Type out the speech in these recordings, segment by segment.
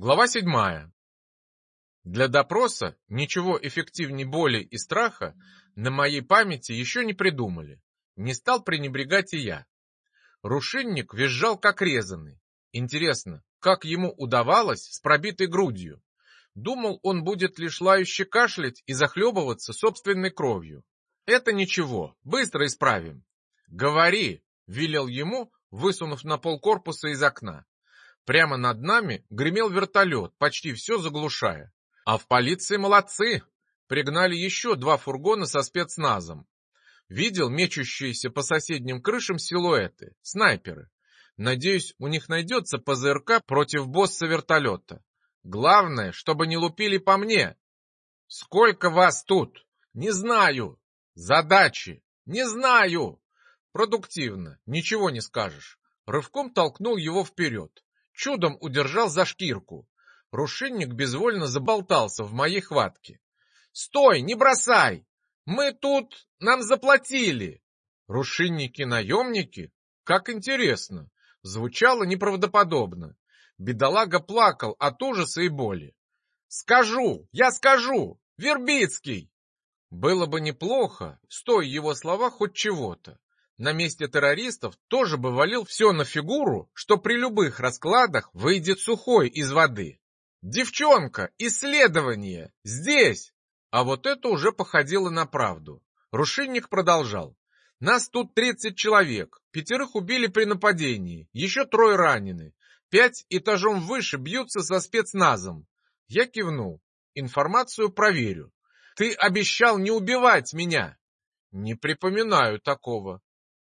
Глава седьмая. Для допроса ничего эффективнее боли и страха на моей памяти еще не придумали. Не стал пренебрегать и я. Рушинник визжал как резанный. Интересно, как ему удавалось с пробитой грудью? Думал, он будет лишь лающе кашлять и захлебываться собственной кровью. Это ничего, быстро исправим. Говори, велел ему, высунув на пол корпуса из окна. Прямо над нами гремел вертолет, почти все заглушая. А в полиции молодцы! Пригнали еще два фургона со спецназом. Видел мечущиеся по соседним крышам силуэты, снайперы. Надеюсь, у них найдется ПЗРК против босса вертолета. Главное, чтобы не лупили по мне. Сколько вас тут? Не знаю. Задачи? Не знаю. Продуктивно, ничего не скажешь. Рывком толкнул его вперед чудом удержал за шкирку. Рушинник безвольно заболтался в моей хватке. «Стой, не бросай! Мы тут... нам заплатили!» «Рушинники-наемники? Как интересно!» Звучало неправдоподобно. Бедолага плакал от ужаса и боли. «Скажу! Я скажу! Вербицкий!» Было бы неплохо, стой его слова хоть чего-то на месте террористов тоже бы валил все на фигуру, что при любых раскладах выйдет сухой из воды. «Девчонка! Исследование! Здесь!» А вот это уже походило на правду. Рушинник продолжал. «Нас тут 30 человек, пятерых убили при нападении, еще трое ранены, пять этажом выше бьются со спецназом». Я кивнул. «Информацию проверю». «Ты обещал не убивать меня!» «Не припоминаю такого.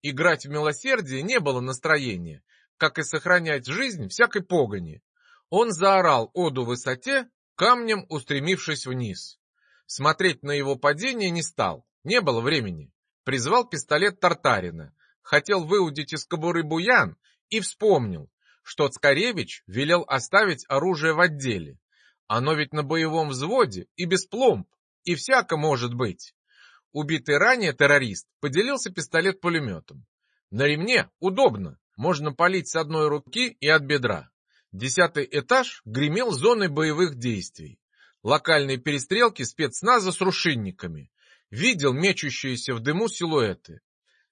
Играть в милосердие не было настроения, как и сохранять жизнь всякой погони. Он заорал оду высоте, камнем устремившись вниз. Смотреть на его падение не стал, не было времени. Призвал пистолет Тартарина, хотел выудить из кобуры буян и вспомнил, что Цкаревич велел оставить оружие в отделе. Оно ведь на боевом взводе и без пломб, и всяко может быть. Убитый ранее террорист поделился пистолет-пулеметом. На ремне удобно, можно палить с одной руки и от бедра. Десятый этаж гремел зоной боевых действий. Локальные перестрелки спецназа с рушинниками. Видел мечущиеся в дыму силуэты.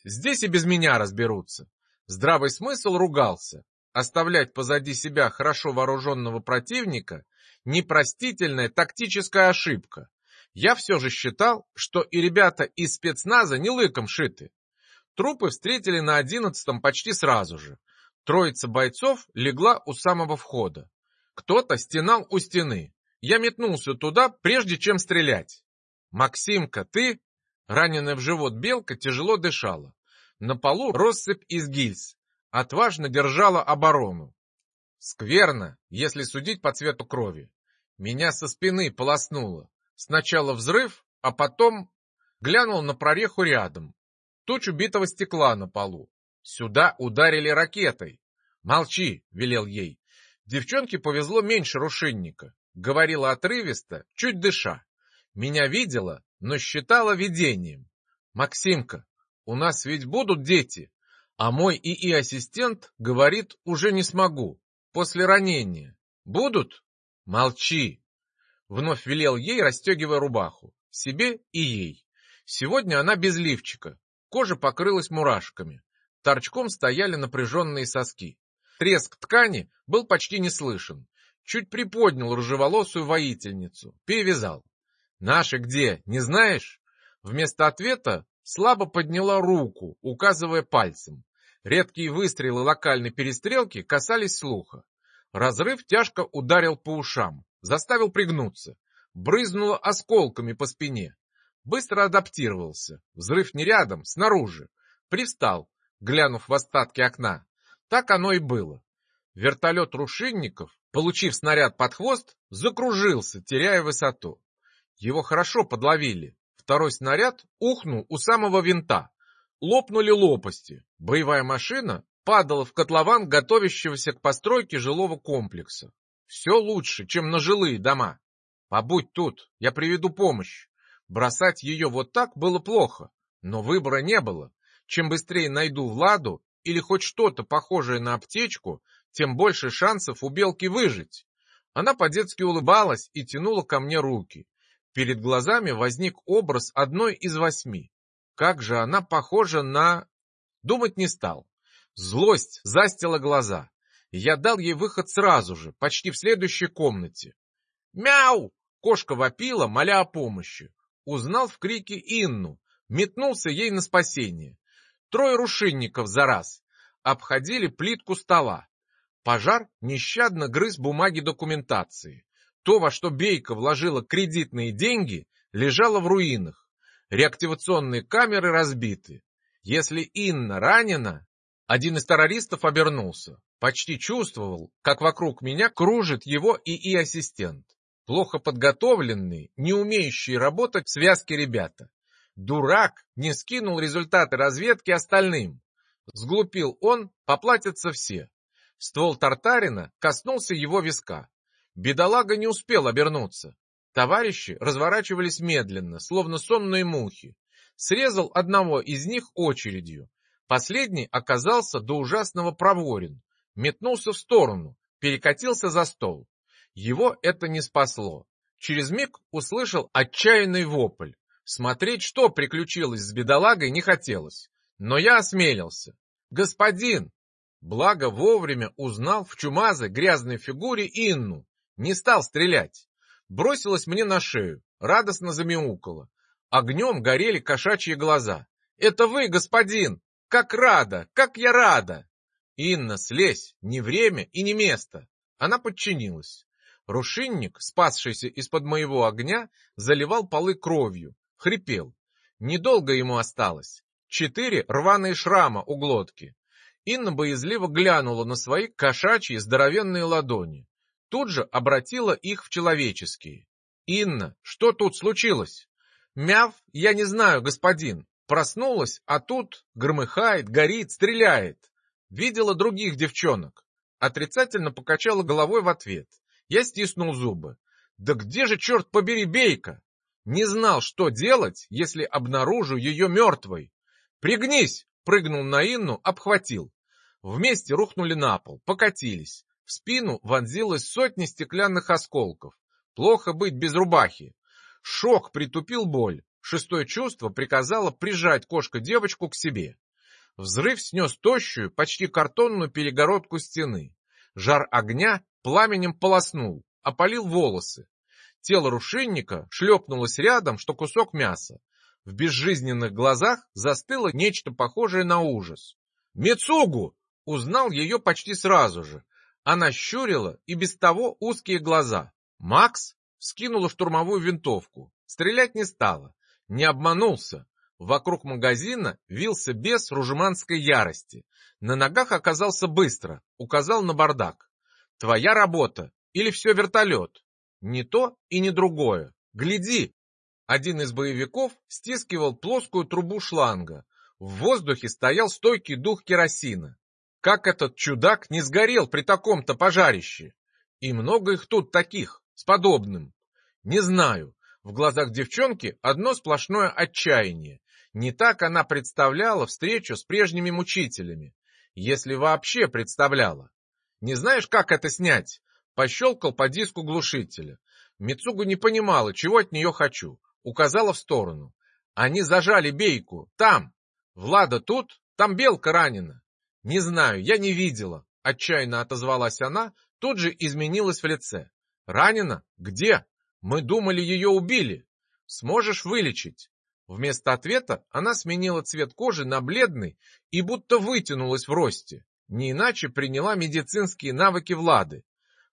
Здесь и без меня разберутся. Здравый смысл ругался. Оставлять позади себя хорошо вооруженного противника – непростительная тактическая ошибка. Я все же считал, что и ребята из спецназа не лыком шиты. Трупы встретили на одиннадцатом почти сразу же. Троица бойцов легла у самого входа. Кто-то стенал у стены. Я метнулся туда, прежде чем стрелять. «Максимка, ты...» Раненая в живот белка тяжело дышала. На полу россыпь из гильз. Отважно держала оборону. Скверно, если судить по цвету крови. Меня со спины полоснуло. Сначала взрыв, а потом глянул на прореху рядом. Туч убитого стекла на полу. Сюда ударили ракетой. «Молчи!» — велел ей. Девчонке повезло меньше рушинника. Говорила отрывисто, чуть дыша. Меня видела, но считала видением. «Максимка, у нас ведь будут дети, а мой ИИ-ассистент говорит, уже не смогу, после ранения. Будут? Молчи!» Вновь велел ей, расстегивая рубаху. Себе и ей. Сегодня она без лифчика. Кожа покрылась мурашками. Торчком стояли напряженные соски. Треск ткани был почти не слышен. Чуть приподнял рыжеволосую воительницу. Перевязал. «Наши где, не знаешь?» Вместо ответа слабо подняла руку, указывая пальцем. Редкие выстрелы локальной перестрелки касались слуха. Разрыв тяжко ударил по ушам заставил пригнуться, брызнуло осколками по спине. Быстро адаптировался, взрыв не рядом, снаружи. Привстал, глянув в остатки окна. Так оно и было. Вертолет рушинников, получив снаряд под хвост, закружился, теряя высоту. Его хорошо подловили. Второй снаряд ухнул у самого винта. Лопнули лопасти. Боевая машина падала в котлован готовящегося к постройке жилого комплекса. Все лучше, чем на жилые дома. Побудь тут, я приведу помощь. Бросать ее вот так было плохо, но выбора не было. Чем быстрее найду Владу или хоть что-то похожее на аптечку, тем больше шансов у белки выжить. Она по-детски улыбалась и тянула ко мне руки. Перед глазами возник образ одной из восьми. Как же она похожа на... Думать не стал. Злость застила глаза. Я дал ей выход сразу же, почти в следующей комнате. «Мяу!» — кошка вопила, моля о помощи. Узнал в крике Инну, метнулся ей на спасение. Трое рушинников за раз обходили плитку стола. Пожар нещадно грыз бумаги документации. То, во что Бейка вложила кредитные деньги, лежало в руинах. Реактивационные камеры разбиты. Если Инна ранена... Один из террористов обернулся. Почти чувствовал, как вокруг меня кружит его ИИ-ассистент. Плохо подготовленные, не умеющие работать в связке ребята. Дурак не скинул результаты разведки остальным. Сглупил он, поплатятся все. Ствол Тартарина коснулся его виска. Бедолага не успел обернуться. Товарищи разворачивались медленно, словно сонные мухи. Срезал одного из них очередью. Последний оказался до ужасного проворен. Метнулся в сторону, перекатился за стол. Его это не спасло. Через миг услышал отчаянный вопль. Смотреть, что приключилось с бедолагой, не хотелось. Но я осмелился. «Господин!» Благо вовремя узнал в чумазой грязной фигуре Инну. Не стал стрелять. Бросилась мне на шею, радостно замяукала. Огнем горели кошачьи глаза. «Это вы, господин! Как рада! Как я рада!» «Инна, слезь! Не время и не место!» Она подчинилась. Рушинник, спасшийся из-под моего огня, заливал полы кровью, хрипел. Недолго ему осталось. Четыре рваные шрама у глотки. Инна боязливо глянула на свои кошачьи здоровенные ладони. Тут же обратила их в человеческие. «Инна, что тут случилось?» «Мяв, я не знаю, господин. Проснулась, а тут громыхает, горит, стреляет. Видела других девчонок». Отрицательно покачала головой в ответ. Я стиснул зубы. «Да где же, черт побери, бейка?» Не знал, что делать, если обнаружу ее мертвой. «Пригнись!» — прыгнул на Инну, обхватил. Вместе рухнули на пол, покатились. В спину вонзилось сотни стеклянных осколков. Плохо быть без рубахи. Шок притупил боль. Шестое чувство приказало прижать кошка-девочку к себе. Взрыв снес тощую, почти картонную перегородку стены. Жар огня пламенем полоснул, опалил волосы. Тело рушинника шлепнулось рядом, что кусок мяса. В безжизненных глазах застыло нечто похожее на ужас. «Мицугу!» Узнал ее почти сразу же. Она щурила и без того узкие глаза. Макс скинула штурмовую винтовку. Стрелять не стала. Не обманулся. Вокруг магазина вился бес ружеманской ярости. На ногах оказался быстро, указал на бардак. Твоя работа или все вертолет? Не то и не другое. Гляди! Один из боевиков стискивал плоскую трубу шланга. В воздухе стоял стойкий дух керосина. Как этот чудак не сгорел при таком-то пожарище? И много их тут таких, с подобным. Не знаю. В глазах девчонки одно сплошное отчаяние. Не так она представляла встречу с прежними мучителями. Если вообще представляла. Не знаешь, как это снять? Пощелкал по диску глушителя. Мицугу не понимала, чего от нее хочу. Указала в сторону. Они зажали бейку. Там. Влада тут, там белка ранена. Не знаю, я не видела. Отчаянно отозвалась она, тут же изменилась в лице. Ранена? Где? Мы думали, ее убили. Сможешь вылечить? Вместо ответа она сменила цвет кожи на бледный и будто вытянулась в росте. Не иначе приняла медицинские навыки Влады.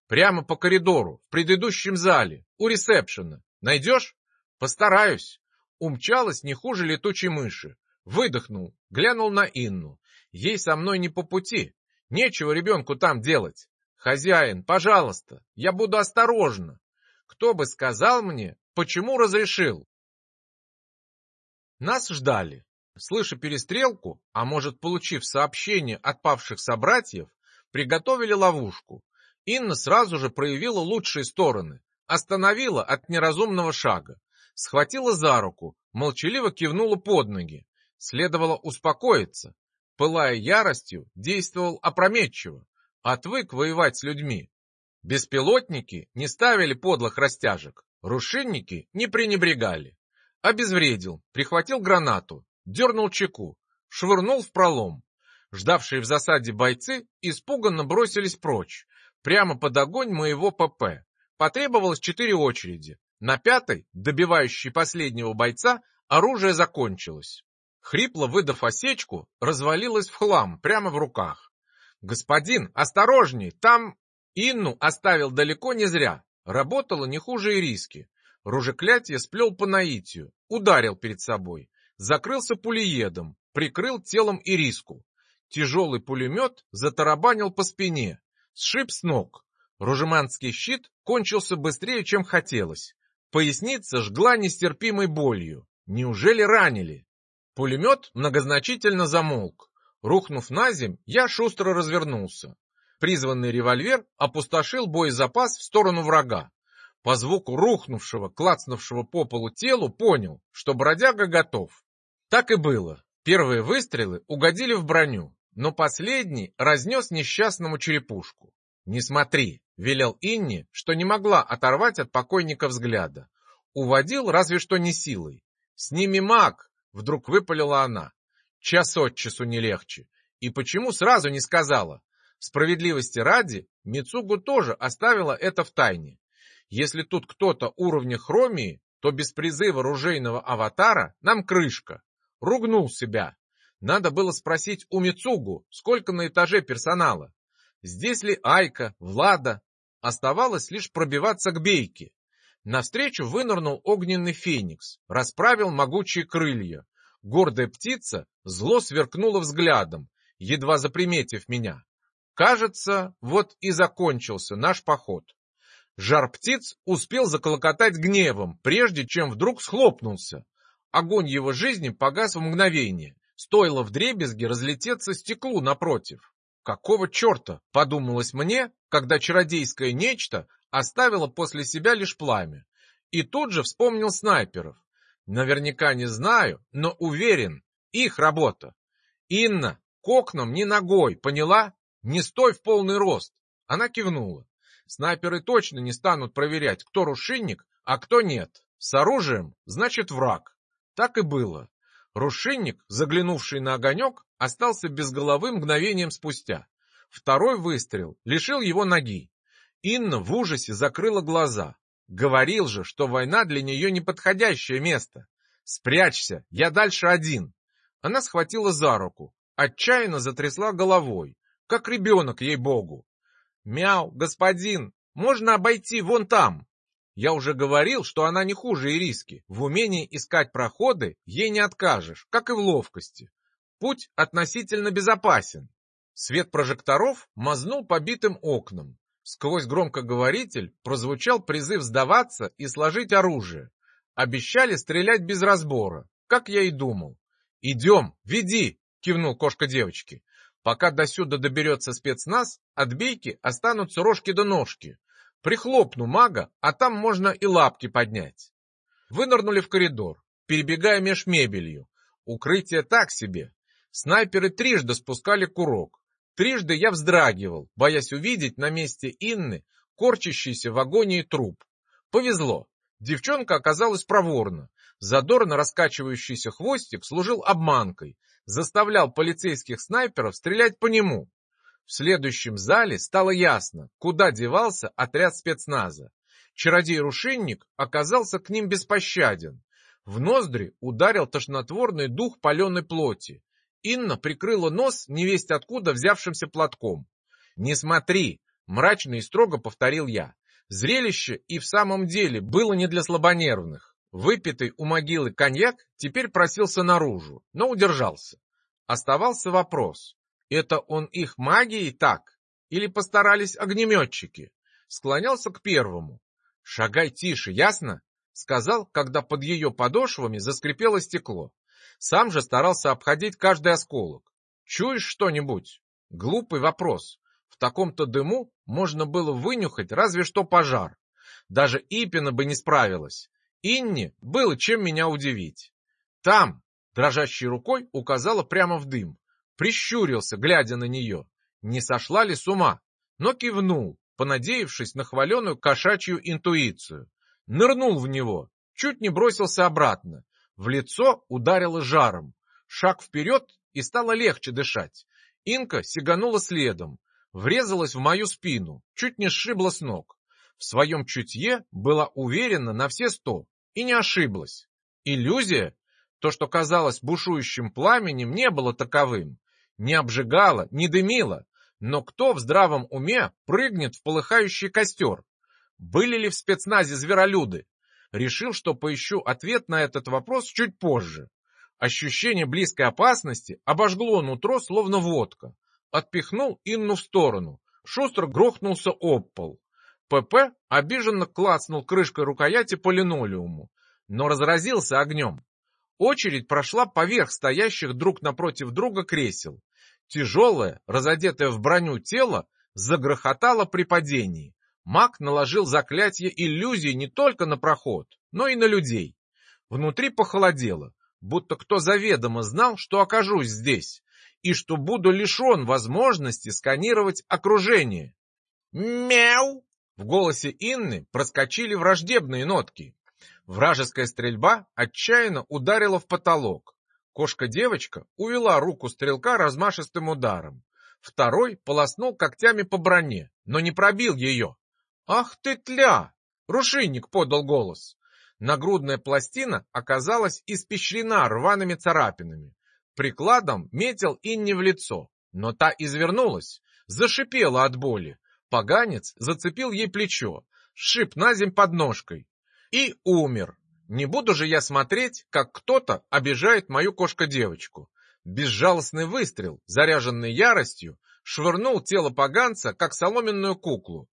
Прямо по коридору, в предыдущем зале, у ресепшена. Найдешь? Постараюсь. Умчалась не хуже летучей мыши. Выдохнул, глянул на Инну. Ей со мной не по пути. Нечего ребенку там делать. Хозяин, пожалуйста, я буду осторожна. Кто бы сказал мне, почему разрешил? Нас ждали. Слыша перестрелку, а может, получив сообщение от павших собратьев, приготовили ловушку. Инна сразу же проявила лучшие стороны, остановила от неразумного шага, схватила за руку, молчаливо кивнула под ноги. Следовало успокоиться. Пылая яростью, действовал опрометчиво, отвык воевать с людьми. Беспилотники не ставили подлых растяжек, рушинники не пренебрегали. Обезвредил, прихватил гранату, дернул чеку, швырнул в пролом. Ждавшие в засаде бойцы испуганно бросились прочь, прямо под огонь моего ПП. Потребовалось четыре очереди. На пятой, добивающей последнего бойца, оружие закончилось. Хрипло выдав осечку, развалилась в хлам прямо в руках. «Господин, осторожней, там...» Инну оставил далеко не зря. Работало не хуже и риски. Ружеклятие сплел по наитию, ударил перед собой, закрылся пулеедом, прикрыл телом ириску. Тяжелый пулемет затарабанил по спине, сшиб с ног. Ружеманский щит кончился быстрее, чем хотелось. Поясница жгла нестерпимой болью. Неужели ранили? Пулемет многозначительно замолк. Рухнув на земь, я шустро развернулся. Призванный револьвер опустошил боезапас в сторону врага. По звуку рухнувшего, клацнувшего по полу телу понял, что бродяга готов. Так и было. Первые выстрелы угодили в броню, но последний разнес несчастному черепушку. «Не смотри», — велел Инни, что не могла оторвать от покойника взгляда. Уводил разве что не силой. «С ними маг!» — вдруг выпалила она. Час от часу не легче. И почему сразу не сказала? Справедливости ради, Мицугу тоже оставила это в тайне. Если тут кто-то уровня хромии, то без призыва ружейного аватара нам крышка. Ругнул себя. Надо было спросить у Мицугу, сколько на этаже персонала. Здесь ли Айка, Влада? Оставалось лишь пробиваться к бейке. Навстречу вынырнул огненный феникс, расправил могучие крылья. Гордая птица зло сверкнула взглядом, едва заприметив меня. Кажется, вот и закончился наш поход. Жар птиц успел заколокотать гневом, прежде чем вдруг схлопнулся. Огонь его жизни погас в мгновение. Стоило вдребезги разлететься стеклу напротив. Какого черта, подумалось мне, когда чародейское нечто оставило после себя лишь пламя. И тут же вспомнил снайперов. Наверняка не знаю, но уверен, их работа. Инна, к окнам не ногой, поняла? Не стой в полный рост. Она кивнула. Снайперы точно не станут проверять, кто рушинник, а кто нет. С оружием, значит враг. Так и было. Рушинник, заглянувший на огонек, остался без головы мгновением спустя. Второй выстрел лишил его ноги. Инна в ужасе закрыла глаза. Говорил же, что война для нее неподходящее место. «Спрячься, я дальше один». Она схватила за руку, отчаянно затрясла головой, как ребенок, ей-богу. «Мяу, господин, можно обойти вон там!» Я уже говорил, что она не хуже Ириски. В умении искать проходы ей не откажешь, как и в ловкости. Путь относительно безопасен. Свет прожекторов мазнул по битым окнам. Сквозь громкоговоритель прозвучал призыв сдаваться и сложить оружие. Обещали стрелять без разбора, как я и думал. «Идем, веди!» — кивнул кошка девочки. «Пока до сюда доберется спецназ, от бейки останутся рожки да ножки. Прихлопну мага, а там можно и лапки поднять». Вынырнули в коридор, перебегая меж мебелью. Укрытие так себе. Снайперы трижды спускали курок. Трижды я вздрагивал, боясь увидеть на месте Инны корчащийся в агонии труп. Повезло. Девчонка оказалась проворна. Задорно раскачивающийся хвостик служил обманкой, заставлял полицейских снайперов стрелять по нему. В следующем зале стало ясно, куда девался отряд спецназа. Чародей-рушинник оказался к ним беспощаден. В ноздри ударил тошнотворный дух паленой плоти. Инна прикрыла нос невесть откуда взявшимся платком. «Не смотри!» — мрачно и строго повторил я. Зрелище и в самом деле было не для слабонервных. Выпитый у могилы коньяк теперь просился наружу, но удержался. Оставался вопрос. Это он их магией так? Или постарались огнеметчики? Склонялся к первому. «Шагай тише, ясно?» — сказал, когда под ее подошвами заскрипело стекло. Сам же старался обходить каждый осколок. Чуешь что-нибудь? Глупый вопрос. В таком-то дыму можно было вынюхать разве что пожар. Даже Ипина бы не справилась. Инне было чем меня удивить. Там, дрожащей рукой, указала прямо в дым. Прищурился, глядя на нее. Не сошла ли с ума? Но кивнул, понадеявшись на хваленую кошачью интуицию. Нырнул в него, чуть не бросился обратно. В лицо ударило жаром. Шаг вперед, и стало легче дышать. Инка сиганула следом, врезалась в мою спину, чуть не сшибла с ног. В своем чутье была уверена на все сто и не ошиблась. Иллюзия, то, что казалось бушующим пламенем, не было таковым. Не обжигало, не дымило. Но кто в здравом уме прыгнет в полыхающий костер? Были ли в спецназе зверолюды? Решил, что поищу ответ на этот вопрос чуть позже. Ощущение близкой опасности обожгло нутро, словно водка. Отпихнул Инну в сторону. Шустро грохнулся об пол. ПП обиженно клацнул крышкой рукояти по линолеуму, но разразился огнем. Очередь прошла поверх стоящих друг напротив друга кресел. Тяжелое, разодетое в броню тело загрохотало при падении. Маг наложил заклятие иллюзии не только на проход, но и на людей. Внутри похолодело, будто кто заведомо знал, что окажусь здесь, и что буду лишен возможности сканировать окружение. «Мяу!» В голосе Инны проскочили враждебные нотки. Вражеская стрельба отчаянно ударила в потолок. Кошка-девочка увела руку стрелка размашистым ударом. Второй полоснул когтями по броне, но не пробил ее. «Ах ты тля!» — рушинник подал голос. Нагрудная пластина оказалась испещрена рваными царапинами. Прикладом метил Инне в лицо, но та извернулась, зашипела от боли. Поганец зацепил ей плечо, сшиб на земь подножкой и умер. Не буду же я смотреть, как кто-то обижает мою кошка-девочку. Безжалостный выстрел, заряженный яростью, швырнул тело поганца, как соломенную куклу.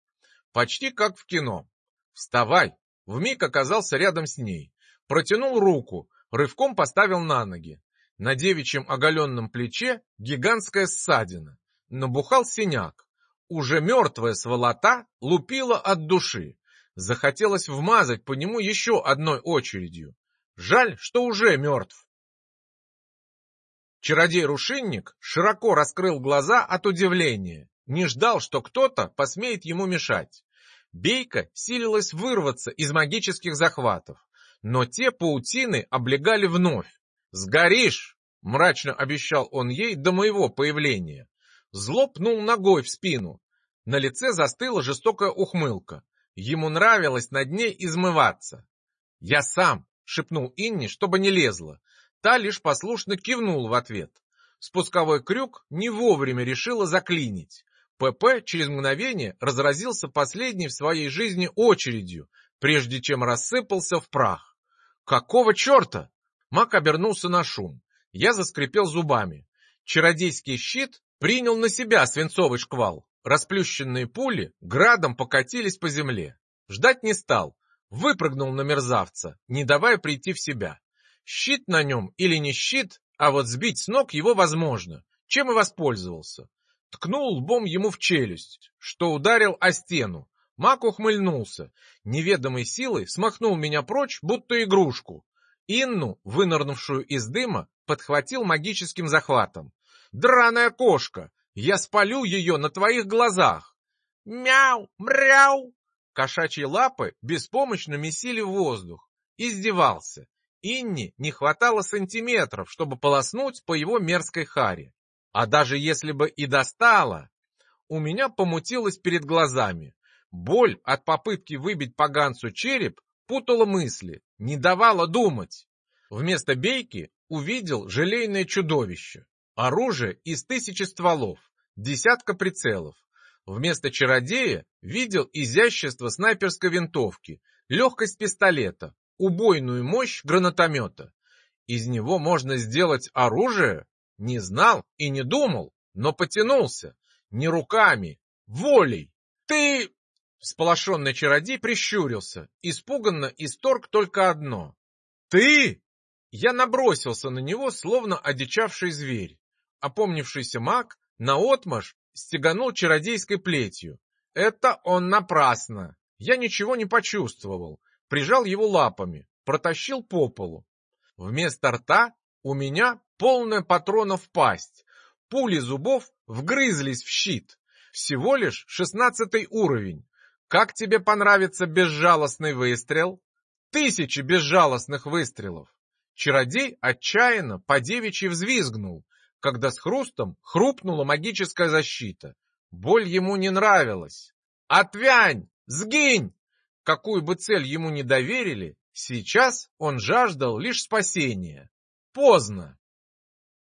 Почти как в кино. «Вставай!» Вмиг оказался рядом с ней. Протянул руку, рывком поставил на ноги. На девичьем оголенном плече гигантская ссадина. Набухал синяк. Уже мертвая сволота лупила от души. Захотелось вмазать по нему еще одной очередью. Жаль, что уже мертв. Чародей-рушинник широко раскрыл глаза от удивления. Не ждал, что кто-то посмеет ему мешать. Бейка силилась вырваться из магических захватов, но те паутины облегали вновь. «Сгоришь!» — мрачно обещал он ей до моего появления. Зло пнул ногой в спину. На лице застыла жестокая ухмылка. Ему нравилось над ней измываться. «Я сам!» — шепнул Инни, чтобы не лезла. Та лишь послушно кивнул в ответ. Спусковой крюк не вовремя решила заклинить. ПП через мгновение разразился последней в своей жизни очередью, прежде чем рассыпался в прах. «Какого черта?» Мак обернулся на шум. Я заскрипел зубами. Чародейский щит принял на себя свинцовый шквал. Расплющенные пули градом покатились по земле. Ждать не стал. Выпрыгнул на мерзавца, не давая прийти в себя. Щит на нем или не щит, а вот сбить с ног его возможно, чем и воспользовался. Ткнул лбом ему в челюсть, что ударил о стену. Мак ухмыльнулся, неведомой силой смахнул меня прочь, будто игрушку. Инну, вынырнувшую из дыма, подхватил магическим захватом. «Драная кошка! Я спалю ее на твоих глазах!» «Мяу! Мряу!» Кошачьи лапы беспомощно месили воздух. Издевался. Инне не хватало сантиметров, чтобы полоснуть по его мерзкой харе. А даже если бы и достала, у меня помутилось перед глазами. Боль от попытки выбить поганцу череп путала мысли, не давала думать. Вместо бейки увидел желейное чудовище. Оружие из тысячи стволов, десятка прицелов. Вместо чародея видел изящество снайперской винтовки, легкость пистолета, убойную мощь гранатомета. Из него можно сделать оружие? Не знал и не думал, но потянулся. Не руками, волей. Ты... Сполошенный чародей прищурился, испуганно исторг только одно. «Ты!» Я набросился на него, словно одичавший зверь. Опомнившийся маг наотмашь стеганул чародейской плетью. Это он напрасно. Я ничего не почувствовал. Прижал его лапами, протащил по полу. Вместо рта у меня полная патронов пасть. Пули зубов вгрызлись в щит. Всего лишь шестнадцатый уровень. Как тебе понравится безжалостный выстрел? Тысячи безжалостных выстрелов. Чародей отчаянно по девичьи взвизгнул, когда с хрустом хрупнула магическая защита. Боль ему не нравилась. «Отвянь! Сгинь!» Какую бы цель ему не доверили, сейчас он жаждал лишь спасения. Поздно.